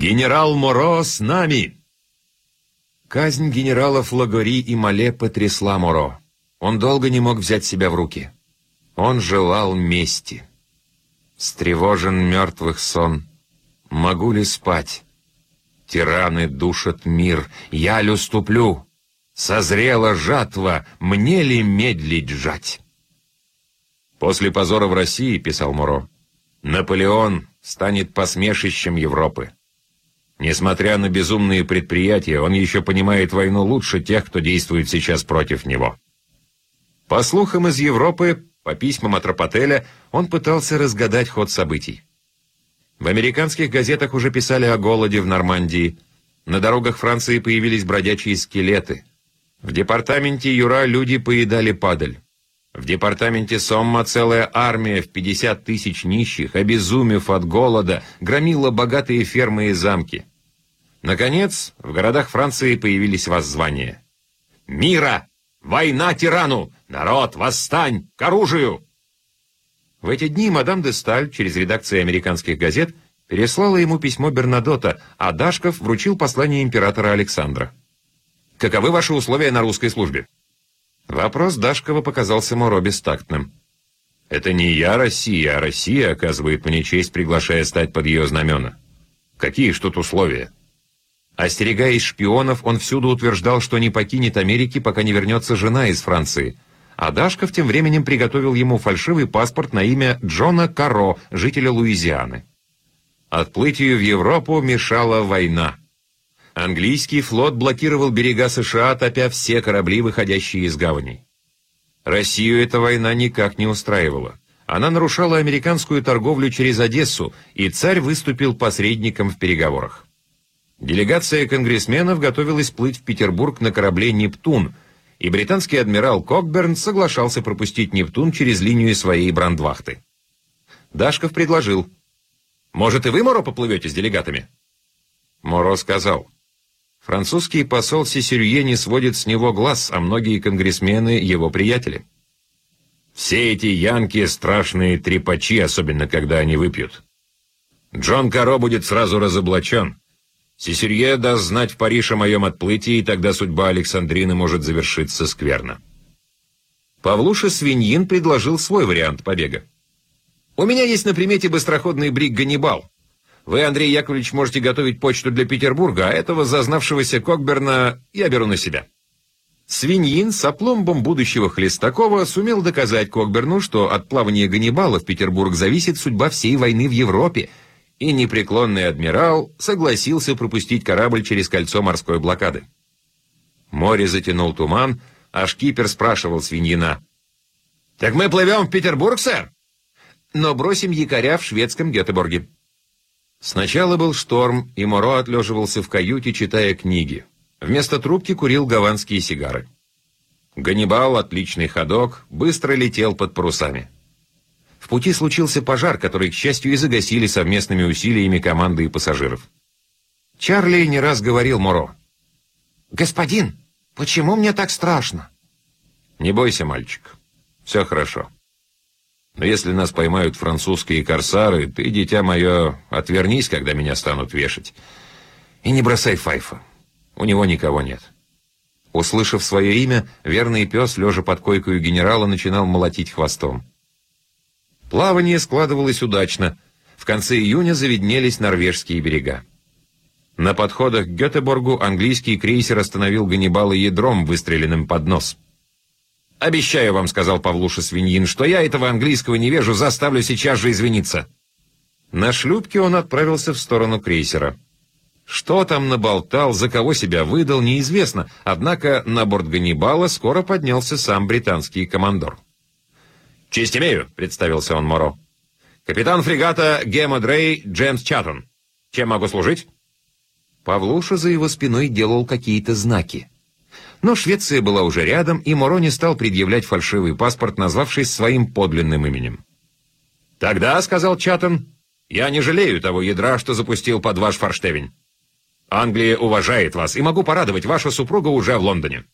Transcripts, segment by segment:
«Генерал Моро с нами!» Казнь генералов Лагори и Мале потрясла Моро. Он долго не мог взять себя в руки. Он желал мести. Стревожен мертвых сон. Могу ли спать? Тираны душат мир. Я ли уступлю? Созрела жатва. Мне ли медлить жать? После позора в России, писал Муро, Наполеон станет посмешищем Европы. Несмотря на безумные предприятия, он еще понимает войну лучше тех, кто действует сейчас против него. По слухам из Европы, по письмам от Рапотеля, он пытался разгадать ход событий. В американских газетах уже писали о голоде в Нормандии. На дорогах Франции появились бродячие скелеты. В департаменте Юра люди поедали падаль. В департаменте Сомма целая армия в 50 тысяч нищих, обезумев от голода, громила богатые фермы и замки. Наконец, в городах Франции появились воззвания. «Мира! Война тирану! Народ, восстань! К оружию!» В эти дни мадам де Сталь через редакции американских газет переслала ему письмо Бернадота, а Дашков вручил послание императора Александра. «Каковы ваши условия на русской службе?» Вопрос Дашкова показался Моро бестактным. «Это не я Россия, а Россия оказывает мне честь, приглашая стать под ее знамена. Какие ж тут условия?» Остерегаясь шпионов, он всюду утверждал, что не покинет Америки, пока не вернется жена из Франции. А Дашков тем временем приготовил ему фальшивый паспорт на имя Джона Каро, жителя Луизианы. Отплытию в Европу мешала война. Английский флот блокировал берега США, топя все корабли, выходящие из гаваней. Россию эта война никак не устраивала. Она нарушала американскую торговлю через Одессу, и царь выступил посредником в переговорах. Делегация конгрессменов готовилась плыть в Петербург на корабле «Нептун», и британский адмирал Кокберн соглашался пропустить «Нептун» через линию своей брандвахты. Дашков предложил, «Может, и вы, Моро, поплывете с делегатами?» Моро сказал, «Французский посол Сесюрье не сводит с него глаз, а многие конгрессмены — его приятели. Все эти янки — страшные трепачи, особенно когда они выпьют. Джон Каро будет сразу разоблачен». Сесерье даст знать в Париж о моем отплытии, и тогда судьба Александрины может завершиться скверно. Павлуша Свиньин предложил свой вариант побега. «У меня есть на примете быстроходный бриг «Ганнибал». Вы, Андрей Яковлевич, можете готовить почту для Петербурга, а этого зазнавшегося Кокберна я беру на себя». Свиньин с опломбом будущего Хлестакова сумел доказать Кокберну, что от плавания Ганнибала в Петербург зависит судьба всей войны в Европе – и непреклонный адмирал согласился пропустить корабль через кольцо морской блокады. Море затянул туман, а шкипер спрашивал свиньина. «Так мы плывем в Петербург, сэр?» «Но бросим якоря в шведском Гетеборге». Сначала был шторм, и Моро отлеживался в каюте, читая книги. Вместо трубки курил гаванские сигары. Ганнибал, отличный ходок, быстро летел под парусами. В пути случился пожар, который, к счастью, и загасили совместными усилиями команды и пассажиров. Чарли не раз говорил Моро. «Господин, почему мне так страшно?» «Не бойся, мальчик. Все хорошо. Но если нас поймают французские корсары, ты, дитя мое, отвернись, когда меня станут вешать. И не бросай Файфа. У него никого нет». Услышав свое имя, верный пес, лежа под койкой генерала, начинал молотить хвостом. Плавание складывалось удачно. В конце июня завиднелись норвежские берега. На подходах к Гетеборгу английский крейсер остановил Ганнибала ядром, выстреленным под нос. «Обещаю вам», — сказал Павлуша Свиньин, — «что я этого английского невежу заставлю сейчас же извиниться». На шлюпке он отправился в сторону крейсера. Что там наболтал, за кого себя выдал, неизвестно, однако на борт Ганнибала скоро поднялся сам британский командор. «Честь имею», — представился он Моро. «Капитан фрегата Гема Дрей Джеймс Чаттон. Чем могу служить?» Павлуша за его спиной делал какие-то знаки. Но Швеция была уже рядом, и Моро не стал предъявлять фальшивый паспорт, назвавшись своим подлинным именем. «Тогда», — сказал Чаттон, — «я не жалею того ядра, что запустил под ваш форштевень. Англия уважает вас, и могу порадовать, ваша супруга уже в Лондоне».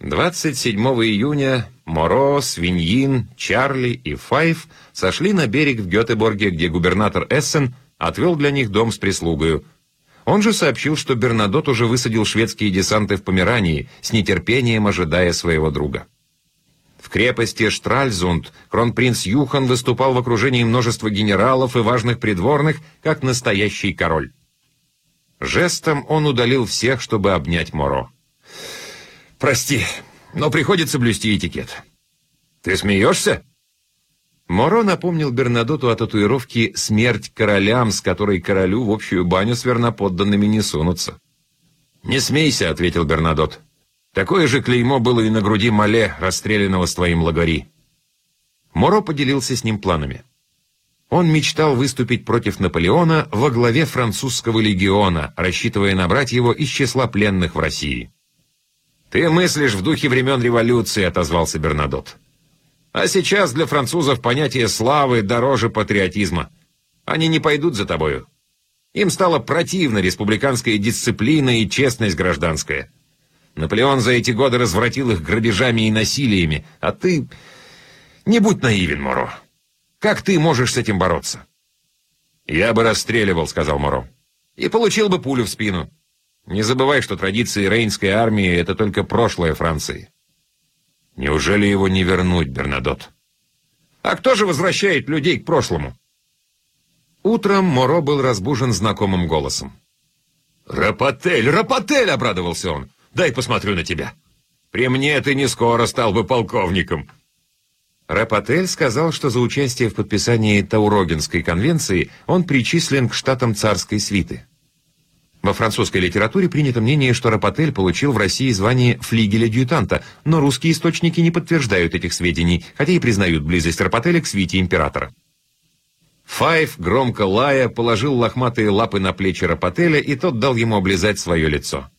27 июня Моро, Свиньин, Чарли и Файф сошли на берег в Гетеборге, где губернатор Эссен отвел для них дом с прислугою. Он же сообщил, что Бернадот уже высадил шведские десанты в Померании, с нетерпением ожидая своего друга. В крепости Штральзунд кронпринц Юхан выступал в окружении множества генералов и важных придворных, как настоящий король. Жестом он удалил всех, чтобы обнять Моро. «Прости, но приходится блюсти этикет». «Ты смеешься?» Моро напомнил Бернадоту о татуировке «Смерть королям», с которой королю в общую баню с верноподданными не сунутся. «Не смейся», — ответил Бернадот. Такое же клеймо было и на груди Мале, расстрелянного с твоим лагори. Моро поделился с ним планами. Он мечтал выступить против Наполеона во главе французского легиона, рассчитывая набрать его из числа пленных в России. «Ты мыслишь в духе времен революции», — отозвался Бернадот. «А сейчас для французов понятие славы дороже патриотизма. Они не пойдут за тобою. Им стала противна республиканская дисциплина и честность гражданская». Наполеон за эти годы развратил их грабежами и насилиями, а ты... Не будь наивен, Моро. Как ты можешь с этим бороться? «Я бы расстреливал», — сказал Моро. «И получил бы пулю в спину. Не забывай, что традиции Рейнской армии — это только прошлое Франции». «Неужели его не вернуть, Бернадот?» «А кто же возвращает людей к прошлому?» Утром Моро был разбужен знакомым голосом. «Рапотель! Рапотель!» — обрадовался он. Дай посмотрю на тебя. При мне ты не скоро стал бы полковником». Рапотель сказал, что за участие в подписании Таурогенской конвенции он причислен к штатам царской свиты. Во французской литературе принято мнение, что Рапотель получил в России звание флигеля-дьютанта, но русские источники не подтверждают этих сведений, хотя и признают близость Рапотеля к свите императора. Файв, громко лая, положил лохматые лапы на плечи Рапотеля, и тот дал ему облизать свое лицо.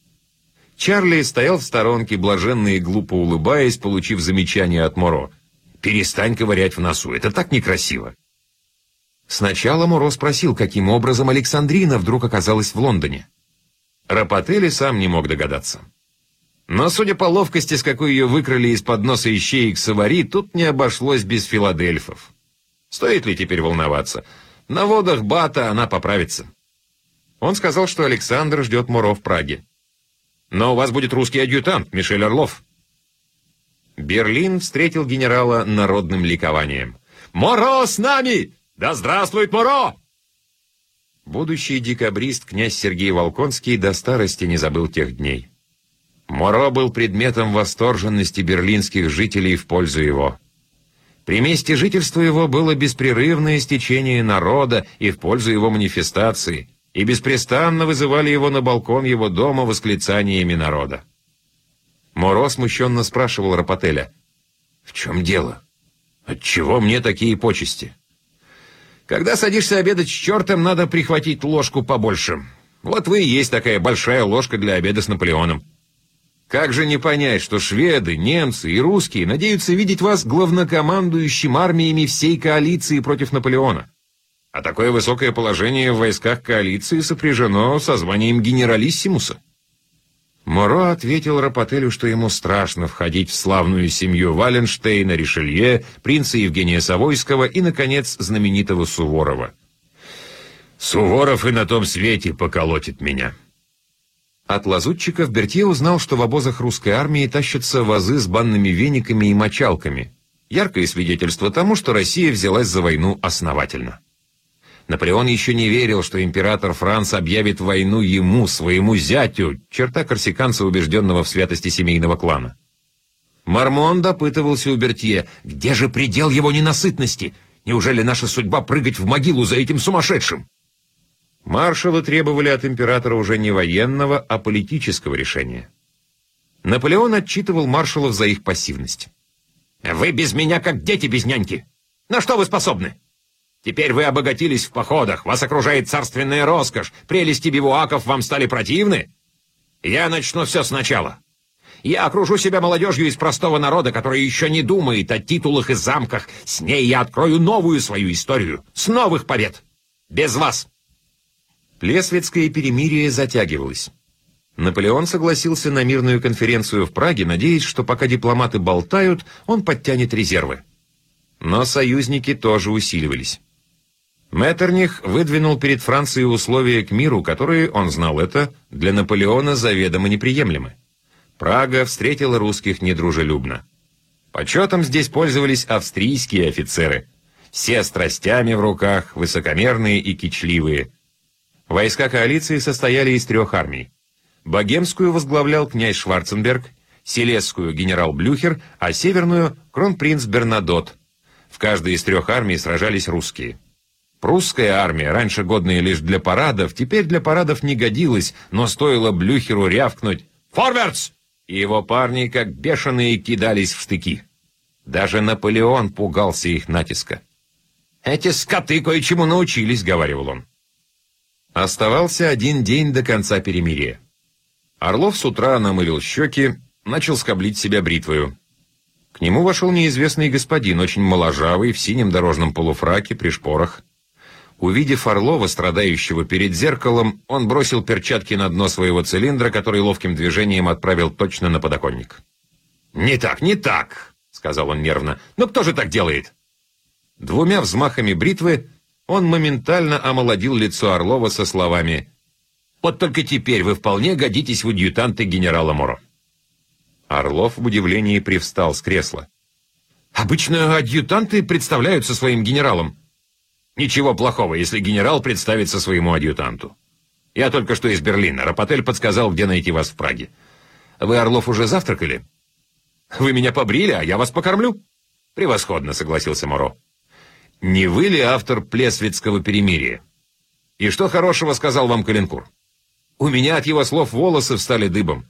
Чарли стоял в сторонке, блаженно и глупо улыбаясь, получив замечание от Моро. «Перестань ковырять в носу, это так некрасиво». Сначала Моро спросил, каким образом Александрина вдруг оказалась в Лондоне. Рапотели сам не мог догадаться. Но, судя по ловкости, с какой ее выкрали из-под носа ищеек Савари, тут не обошлось без филадельфов. Стоит ли теперь волноваться? На водах Бата она поправится. Он сказал, что Александр ждет Моро в Праге. Но у вас будет русский адъютант, Мишель Орлов». Берлин встретил генерала народным ликованием. «Моро с нами! Да здравствует Моро!» Будущий декабрист князь Сергей Волконский до старости не забыл тех дней. Моро был предметом восторженности берлинских жителей в пользу его. При месте жительства его было беспрерывное стечение народа и в пользу его манифестации – и беспрестанно вызывали его на балкон его дома восклицаниями народа. Моро смущенно спрашивал Рапотеля, «В чем дело? Отчего мне такие почести?» «Когда садишься обедать с чертом, надо прихватить ложку побольше. Вот вы и есть такая большая ложка для обеда с Наполеоном. Как же не понять, что шведы, немцы и русские надеются видеть вас главнокомандующим армиями всей коалиции против Наполеона?» А такое высокое положение в войсках коалиции сопряжено со званием генералиссимуса. Моро ответил Рапотелю, что ему страшно входить в славную семью Валенштейна, Ришелье, принца Евгения Савойского и, наконец, знаменитого Суворова. «Суворов и на том свете поколотит меня». От лазутчиков Бертье узнал, что в обозах русской армии тащатся вазы с банными вениками и мочалками. Яркое свидетельство тому, что Россия взялась за войну основательно. Наполеон еще не верил, что император Франц объявит войну ему, своему зятю, черта корсиканца, убежденного в святости семейного клана. Мармон допытывался у Бертье, где же предел его ненасытности? Неужели наша судьба прыгать в могилу за этим сумасшедшим? Маршалы требовали от императора уже не военного, а политического решения. Наполеон отчитывал маршалов за их пассивность. «Вы без меня как дети без няньки. На что вы способны? Теперь вы обогатились в походах, вас окружает царственная роскошь, прелести бивуаков вам стали противны? Я начну все сначала. Я окружу себя молодежью из простого народа, который еще не думает о титулах и замках. С ней я открою новую свою историю, с новых побед. Без вас. Плесвицкое перемирие затягивалось. Наполеон согласился на мирную конференцию в Праге, надеясь, что пока дипломаты болтают, он подтянет резервы. Но союзники тоже усиливались. Меттерних выдвинул перед Францией условия к миру, которые, он знал это, для Наполеона заведомо неприемлемы. Прага встретила русских недружелюбно. Почетом здесь пользовались австрийские офицеры. Все страстями в руках, высокомерные и кичливые. Войска коалиции состояли из трех армий. Богемскую возглавлял князь Шварценберг, Силесскую генерал Блюхер, а северную — кронпринц Бернадот. В каждой из трех армий сражались русские. Прусская армия, раньше годная лишь для парадов, теперь для парадов не годилась, но стоило Блюхеру рявкнуть «Форвардс!» и его парни, как бешеные, кидались в штыки. Даже Наполеон пугался их натиска. «Эти скоты кое-чему научились», — говорил он. Оставался один день до конца перемирия. Орлов с утра намылил щеки, начал скоблить себя бритвою. К нему вошел неизвестный господин, очень моложавый, в синем дорожном полуфраке, при шпорах. Увидев Орлова, страдающего перед зеркалом, он бросил перчатки на дно своего цилиндра, который ловким движением отправил точно на подоконник. «Не так, не так!» — сказал он нервно. «Но кто же так делает?» Двумя взмахами бритвы он моментально омолодил лицо Орлова со словами «Вот только теперь вы вполне годитесь в адъютанты генерала Моро». Орлов в удивлении привстал с кресла. «Обычно адъютанты представляются своим генералом», Ничего плохого, если генерал представится своему адъютанту. Я только что из Берлина. Рапотель подсказал, где найти вас в Праге. Вы, Орлов, уже завтракали? Вы меня побрили, а я вас покормлю. Превосходно, согласился Моро. Не вы ли автор Плесвицкого перемирия? И что хорошего сказал вам Калинкур? У меня от его слов волосы встали дыбом.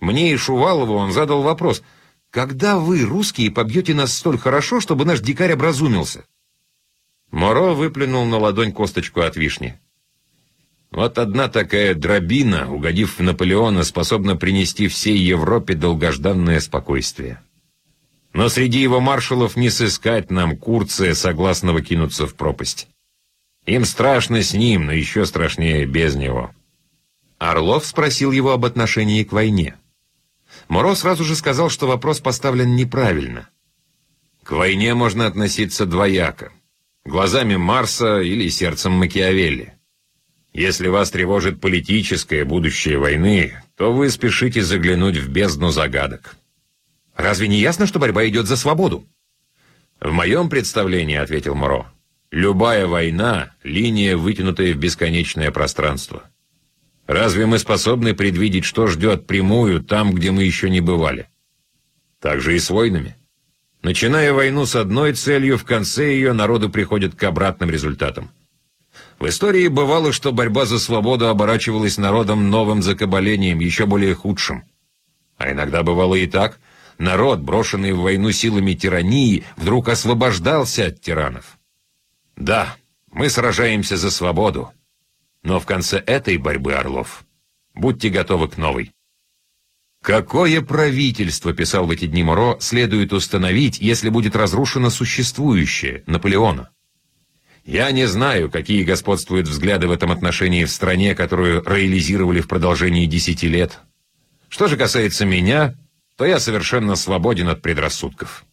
Мне и Шувалову он задал вопрос. Когда вы, русские, побьете нас столь хорошо, чтобы наш дикарь образумился? Моро выплюнул на ладонь косточку от вишни. Вот одна такая дробина, угодив в Наполеона, способна принести всей Европе долгожданное спокойствие. Но среди его маршалов не сыскать нам Курция, согласного кинуться в пропасть. Им страшно с ним, но еще страшнее без него. Орлов спросил его об отношении к войне. Моро сразу же сказал, что вопрос поставлен неправильно. К войне можно относиться двояко глазами Марса или сердцем Макиавелли. Если вас тревожит политическое будущее войны, то вы спешите заглянуть в бездну загадок. Разве не ясно, что борьба идет за свободу? В моем представлении, ответил Моро, любая война — линия, вытянутая в бесконечное пространство. Разве мы способны предвидеть, что ждет прямую там, где мы еще не бывали? Так же и с войнами. Начиная войну с одной целью, в конце ее народу приходят к обратным результатам. В истории бывало, что борьба за свободу оборачивалась народом новым закабалением, еще более худшим. А иногда бывало и так. Народ, брошенный в войну силами тирании, вдруг освобождался от тиранов. Да, мы сражаемся за свободу. Но в конце этой борьбы, Орлов, будьте готовы к новой. Какое правительство, писал в эти дни Моро, следует установить, если будет разрушено существующее, Наполеона? Я не знаю, какие господствуют взгляды в этом отношении в стране, которую реализировали в продолжении десяти лет. Что же касается меня, то я совершенно свободен от предрассудков.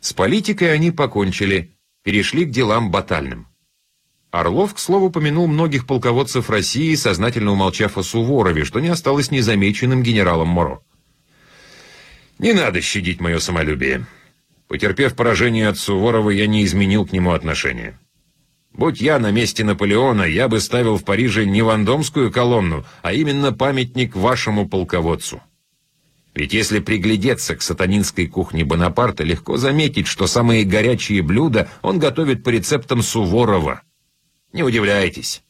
С политикой они покончили, перешли к делам батальным. Орлов, к слову, помянул многих полководцев России, сознательно умолчав о Суворове, что не осталось незамеченным генералом Моро. «Не надо щадить мое самолюбие. Потерпев поражение от Суворова, я не изменил к нему отношения. Будь я на месте Наполеона, я бы ставил в Париже не вандомскую колонну, а именно памятник вашему полководцу. Ведь если приглядеться к сатанинской кухне Бонапарта, легко заметить, что самые горячие блюда он готовит по рецептам Суворова». Не удивляйтесь.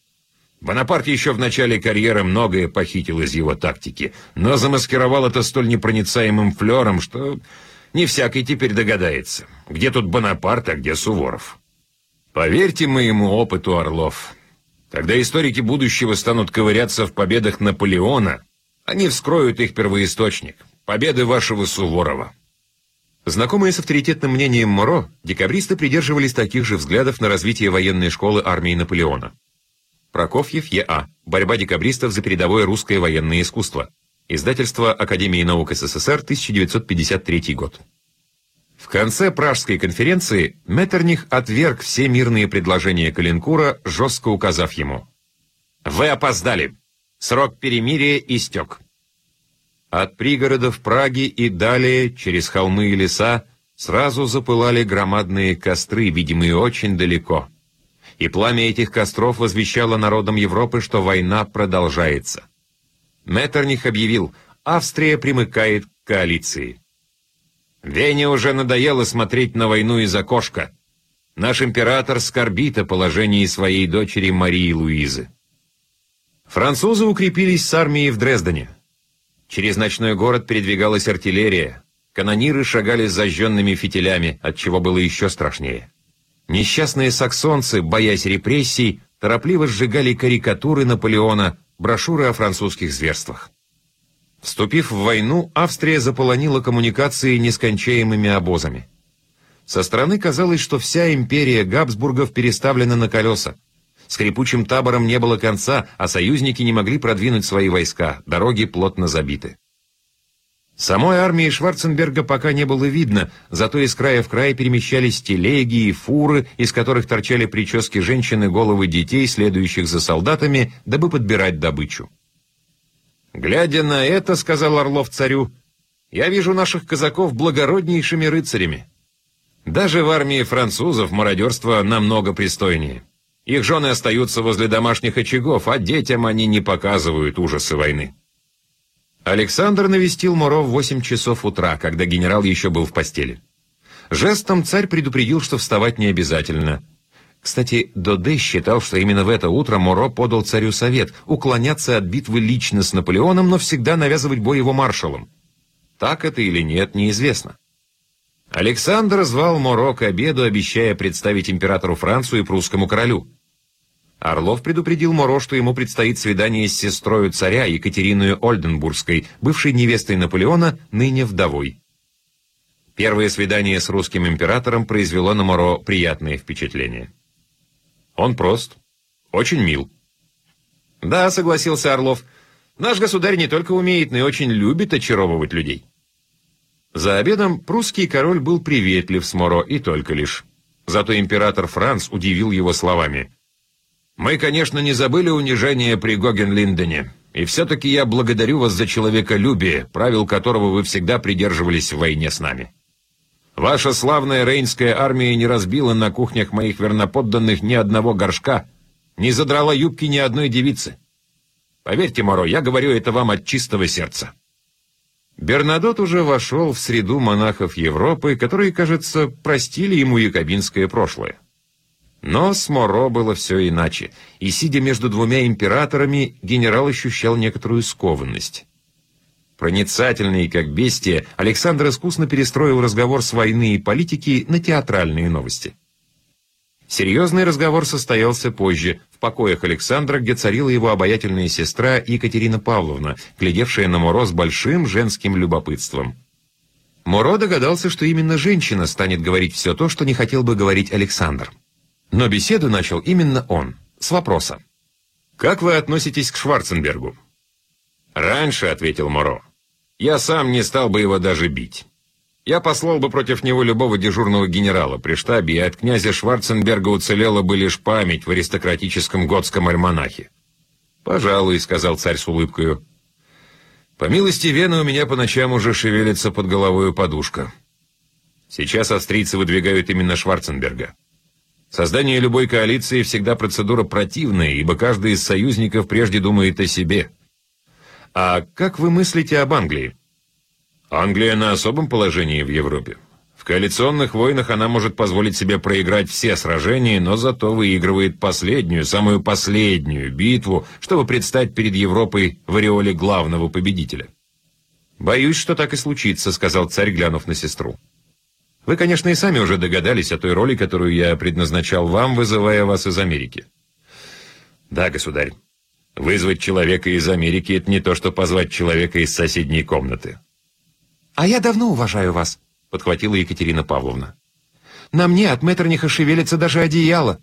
Бонапарт еще в начале карьеры многое похитил из его тактики, но замаскировал это столь непроницаемым флером, что не всякий теперь догадается, где тут Бонапарт, а где Суворов. Поверьте моему опыту, Орлов, когда историки будущего станут ковыряться в победах Наполеона, они вскроют их первоисточник, победы вашего Суворова. Знакомые с авторитетным мнением Моро, декабристы придерживались таких же взглядов на развитие военной школы армии Наполеона. Прокофьев Е.А. Борьба декабристов за передовое русское военное искусство. Издательство Академии наук СССР, 1953 год. В конце Пражской конференции Меттерних отверг все мирные предложения Калинкура, жестко указав ему. «Вы опоздали. Срок перемирия истек». От пригородов Праги и далее, через холмы и леса, сразу запылали громадные костры, видимые очень далеко. И пламя этих костров возвещало народам Европы, что война продолжается. Меттерних объявил, Австрия примыкает к коалиции. Вене уже надоело смотреть на войну из окошка. Наш император скорбит о положении своей дочери Марии Луизы. Французы укрепились с армией в Дрездене. Через ночной город передвигалась артиллерия. Канониры шагали с зажженными фитилями, от чего было еще страшнее. Несчастные саксонцы, боясь репрессий, торопливо сжигали карикатуры Наполеона, брошюры о французских зверствах. Вступив в войну, Австрия заполонила коммуникации нескончаемыми обозами. Со стороны казалось, что вся империя Габсбургов переставлена на колеса. Скрипучим табором не было конца, а союзники не могли продвинуть свои войска, дороги плотно забиты. Самой армии Шварценберга пока не было видно, зато из края в край перемещались телеги и фуры, из которых торчали прически женщин и головы детей, следующих за солдатами, дабы подбирать добычу. «Глядя на это, — сказал Орлов царю, — я вижу наших казаков благороднейшими рыцарями. Даже в армии французов мародерство намного пристойнее. Их жены остаются возле домашних очагов, а детям они не показывают ужасы войны. Александр навестил Муро в 8 часов утра, когда генерал еще был в постели. Жестом царь предупредил, что вставать не обязательно. Кстати, Доде считал, что именно в это утро Моро подал царю совет уклоняться от битвы лично с Наполеоном, но всегда навязывать бой его маршалом. Так это или нет, неизвестно. Александр звал Моро к обеду, обещая представить императору Францию и прусскому королю. Орлов предупредил Моро, что ему предстоит свидание с сестрой царя Екатериной Ольденбургской, бывшей невестой Наполеона, ныне вдовой. Первое свидание с русским императором произвело на Моро приятное впечатление. Он прост, очень мил. Да, согласился Орлов, наш государь не только умеет, но и очень любит очаровывать людей. За обедом прусский король был приветлив с Моро и только лишь. Зато император Франц удивил его словами – мы, конечно, не забыли унижение при Гогенлиндене, и все-таки я благодарю вас за человеколюбие, правил которого вы всегда придерживались в войне с нами. Ваша славная рейнская армия не разбила на кухнях моих верноподданных ни одного горшка, не задрала юбки ни одной девицы. Поверьте, Моро, я говорю это вам от чистого сердца. Бернадот уже вошел в среду монахов Европы, которые, кажется, простили ему якобинское прошлое. Но с Моро было все иначе, и, сидя между двумя императорами, генерал ощущал некоторую скованность. Проницательный, как бестия, Александр искусно перестроил разговор с войны и политики на театральные новости. Серьезный разговор состоялся позже, в покоях Александра, где царила его обаятельная сестра Екатерина Павловна, глядевшая на Моро с большим женским любопытством. Моро догадался, что именно женщина станет говорить все то, что не хотел бы говорить Александр. Но беседу начал именно он, с вопроса. «Как вы относитесь к Шварценбергу?» «Раньше», — ответил Моро, — «я сам не стал бы его даже бить. Я послал бы против него любого дежурного генерала при штабе, и от князя Шварценберга уцелела бы лишь память в аристократическом готском альманахе». «Пожалуй», — сказал царь с улыбкою. «По милости Вены у меня по ночам уже шевелится под головой подушка. Сейчас австрийцы выдвигают именно Шварценберга». Создание любой коалиции всегда процедура противная, ибо каждый из союзников прежде думает о себе. А как вы мыслите об Англии? Англия на особом положении в Европе. В коалиционных войнах она может позволить себе проиграть все сражения, но зато выигрывает последнюю, самую последнюю битву, чтобы предстать перед Европой в ореоле главного победителя. «Боюсь, что так и случится», — сказал царь, глянув на сестру. Вы, конечно, и сами уже догадались о той роли, которую я предназначал вам, вызывая вас из Америки. Да, государь. Вызвать человека из Америки — это не то, что позвать человека из соседней комнаты. «А я давно уважаю вас», — подхватила Екатерина Павловна. «На мне от Меттерниха шевелится даже одеяло.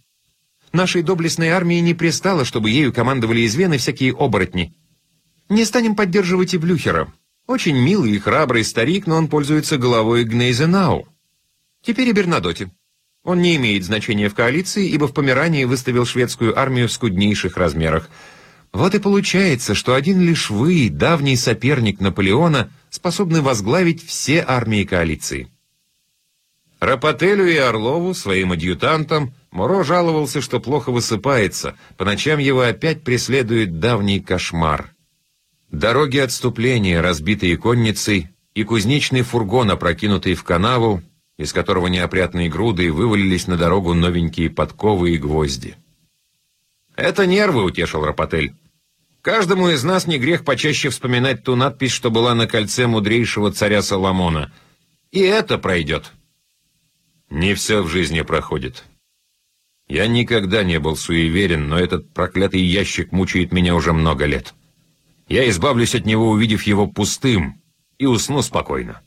Нашей доблестной армии не пристало, чтобы ею командовали из Вены всякие оборотни. Не станем поддерживать и Блюхера. Очень милый и храбрый старик, но он пользуется головой Гнейзенау. Теперь и Бернадоте. Он не имеет значения в коалиции, ибо в Померании выставил шведскую армию в скуднейших размерах. Вот и получается, что один лишь вы, давний соперник Наполеона, способны возглавить все армии коалиции. Рапотелю и Орлову, своим адъютантам, Моро жаловался, что плохо высыпается, по ночам его опять преследует давний кошмар. Дороги отступления, разбитые конницей, и кузнечный фургон, опрокинутый в канаву, из которого неопрятные груды вывалились на дорогу новенькие подковы и гвозди. «Это нервы», — утешил Рапотель. «Каждому из нас не грех почаще вспоминать ту надпись, что была на кольце мудрейшего царя Соломона. И это пройдет». «Не все в жизни проходит. Я никогда не был суеверен, но этот проклятый ящик мучает меня уже много лет. Я избавлюсь от него, увидев его пустым, и усну спокойно».